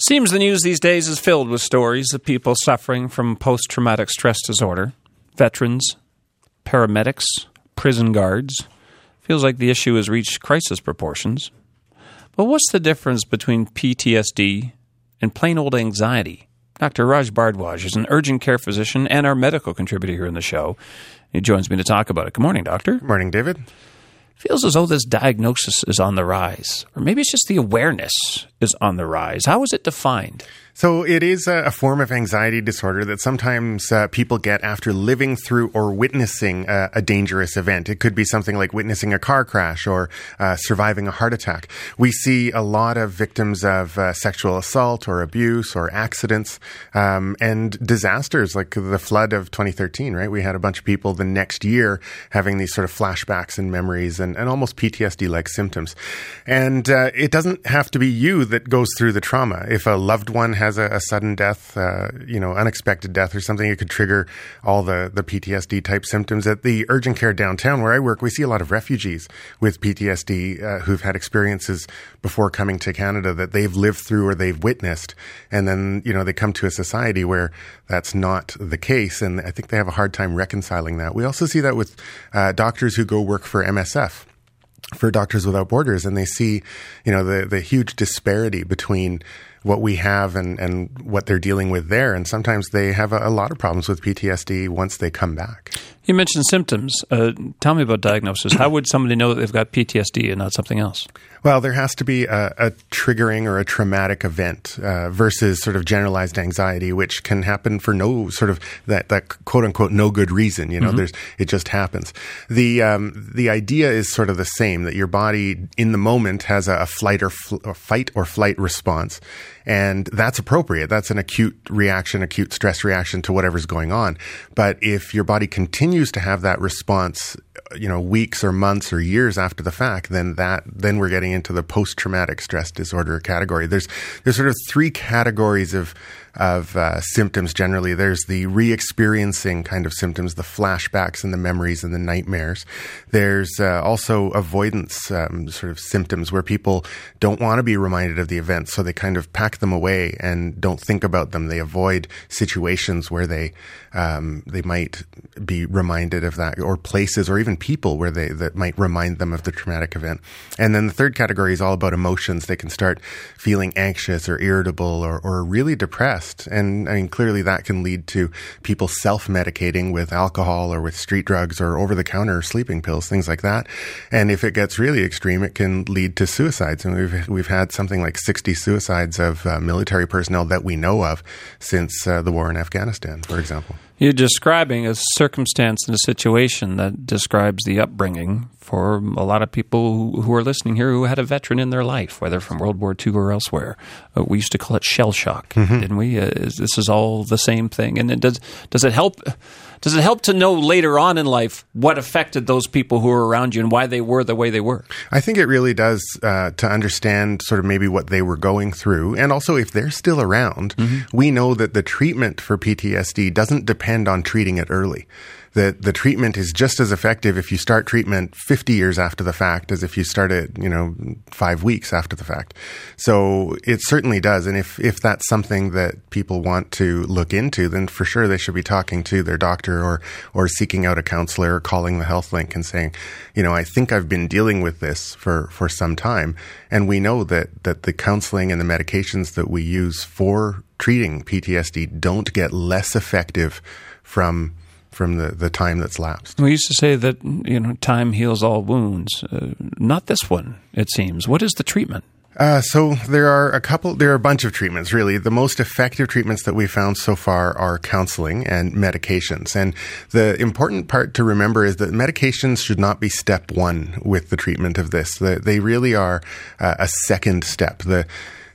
Seems the news these days is filled with stories of people suffering from post traumatic stress disorder veterans, paramedics, prison guards. Feels like the issue has reached crisis proportions. But what's the difference between PTSD and plain old anxiety? Dr. Raj Bhardwaj is an urgent care physician and our medical contributor here in the show. He joins me to talk about it. Good morning, Doctor. Good morning, David. Feels as though this diagnosis is on the rise, or maybe it's just the awareness is on the rise. How is it defined? So it is a, form of anxiety disorder that sometimes uh, people get after living through or witnessing a, a, dangerous event. It could be something like witnessing a car crash or uh, surviving a heart attack. We see a lot of victims of uh, sexual assault or abuse or accidents um, and disasters like the flood of 2013. Right, we had a bunch of people the next year having these sort of flashbacks and memories and, and almost PTSD-like symptoms. And uh, it doesn't have to be you that goes through the trauma. If a loved one has has a, a sudden death, uh, you know, unexpected death or something, it could trigger all the, the PTSD type symptoms. At the urgent care downtown where I work, we see a lot of refugees with PTSD uh, who've had experiences before coming to Canada that they've lived through or they've witnessed. And then, you know, they come to a society where that's not the case. And I think they have a hard time reconciling that. We also see that with uh, doctors who go work for MSF for Doctors Without Borders, and they see, you know, the the huge disparity between what we have and, and what they're dealing with there. And sometimes they have a, a lot of problems with PTSD once they come back. You mentioned symptoms. Uh, tell me about diagnosis. How would somebody know that they've got PTSD and not something else? Well, there has to be a, a triggering or a traumatic event uh, versus sort of generalized anxiety, which can happen for no sort of that, that quote unquote no good reason. You know, mm-hmm. there's it just happens. The um, the idea is sort of the same that your body in the moment has a, a flight or fl- a fight or flight response, and that's appropriate. That's an acute reaction, acute stress reaction to whatever's going on. But if your body continues to have that response, you know, weeks or months or years after the fact, then that, then we're getting into the post-traumatic stress disorder category. There's, there's sort of three categories of, of uh, symptoms generally. There's the re-experiencing kind of symptoms, the flashbacks and the memories and the nightmares. There's uh, also avoidance um, sort of symptoms where people don't want to be reminded of the events, so they kind of pack them away and don't think about them. They avoid situations where they um, they might be reminded of that, or places, or even people where they that might remind them of the traumatic event. And then the third category is all about emotions. They can start feeling anxious or irritable or, or really depressed and I mean, clearly that can lead to people self medicating with alcohol or with street drugs or over the counter sleeping pills, things like that. And if it gets really extreme, it can lead to suicides. And we've, we've had something like 60 suicides of uh, military personnel that we know of since uh, the war in Afghanistan, for example. You're describing a circumstance and a situation that describes the upbringing for a lot of people who, are listening here who had a veteran in their life, whether from World War II or elsewhere. Uh, we used to call it shell shock, mm-hmm. didn't we? Uh, is, this is all the same thing. And it does does it help? Does it help to know later on in life what affected those people who were around you and why they were the way they were? I think it really does uh, to understand sort of maybe what they were going through. And also, if they're still around, mm-hmm. we know that the treatment for PTSD doesn't depend on treating it early that the treatment is just as effective if you start treatment 50 years after the fact as if you start it, you know, five weeks after the fact. So it certainly does. And if, if that's something that people want to look into, then for sure they should be talking to their doctor or, or seeking out a counselor or calling the health link and saying, you know, I think I've been dealing with this for, for some time. And we know that, that the counseling and the medications that we use for treating PTSD don't get less effective from from the, the time that's lapsed. We used to say that you know time heals all wounds. Uh, not this one, it seems. What is the treatment? Uh, so there are a couple, there are a bunch of treatments really. The most effective treatments that we've found so far are counseling and medications. And the important part to remember is that medications should not be step one with the treatment of this. they really are uh, a second step. The,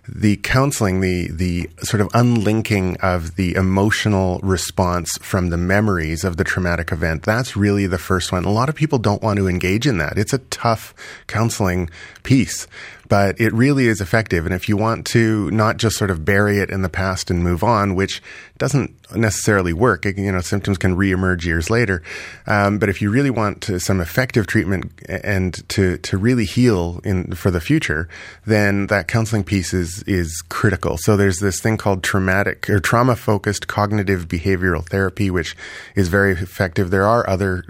the counseling, the the sort of unlinking of the emotional response from the memories of the traumatic event, that's really the first one. A lot of people don't want to engage in that. It's a tough counseling piece. But it really is effective. And if you want to not just sort of bury it in the past and move on, which doesn't necessarily work, you know, symptoms can reemerge years later. Um, but if you really want to, some effective treatment and to, to really heal in for the future, then that counseling piece is is critical. So there's this thing called traumatic or trauma focused cognitive behavioral therapy, which is very effective. There are other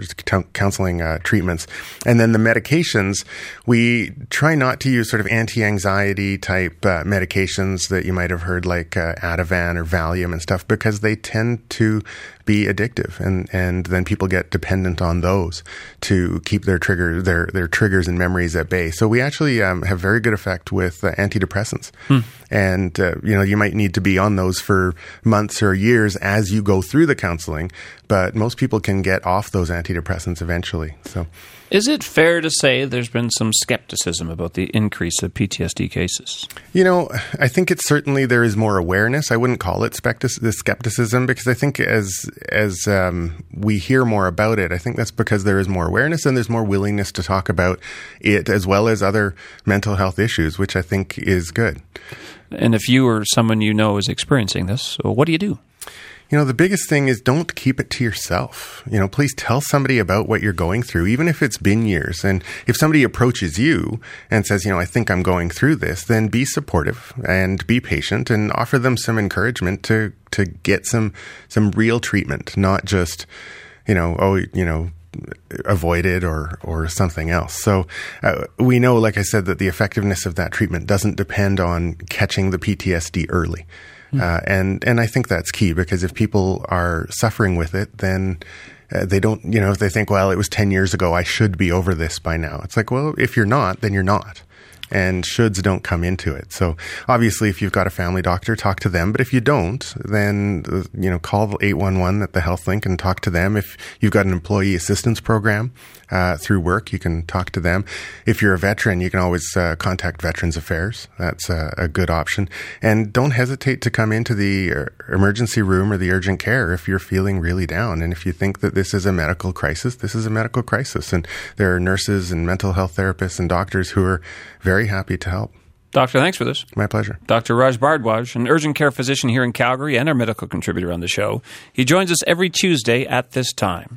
counseling uh, treatments, and then the medications. We try not to use sort of anti anxiety type uh, medications that you might have heard, like uh, Ativan or Valium and stuff, because they tend to be addictive, and and then people get dependent on those to keep their trigger their their triggers and memories at bay. So we actually um, have very good effect with uh, antidepressants, hmm. And uh, you know you might need to be on those for months or years as you go through the counseling, but most people can get off those antidepressants eventually. So. Is it fair to say there's been some skepticism about the increase of PTSD cases? You know, I think it's certainly there is more awareness. I wouldn't call it skepticism because I think as as um, we hear more about it, I think that's because there is more awareness and there's more willingness to talk about it as well as other mental health issues, which I think is good. And if you or someone you know is experiencing this, what do you do? You know, the biggest thing is don't keep it to yourself. You know, please tell somebody about what you're going through, even if it's been years. And if somebody approaches you and says, you know, I think I'm going through this, then be supportive and be patient and offer them some encouragement to, to get some, some real treatment, not just, you know, oh, you know, avoid it or or something else. So uh, we know, like I said, that the effectiveness of that treatment doesn't depend on catching the PTSD early. Mm. Uh, and and I think that's key because if people are suffering with it, then uh, they don't, you know, if they think, well, it was 10 years ago, I should be over this by now. It's like, well, if you're not, then you're not and shoulds don't come into it. So obviously, if you've got a family doctor, talk to them. But if you don't, then you know call eight one one at the Health Link and talk to them. If you've got an employee assistance program uh, through work, you can talk to them. If you're a veteran, you can always uh, contact Veterans Affairs. That's a, a, good option. And don't hesitate to come into the uh, emergency room or the urgent care if you're feeling really down. And if you think that this is a medical crisis, this is a medical crisis. And there are nurses and mental health therapists and doctors who are very happy to help. Doctor, thanks for this. My pleasure. Dr. Raj Bhardwaj, an urgent care physician here in Calgary and our medical contributor on the show. He joins us every Tuesday at this time.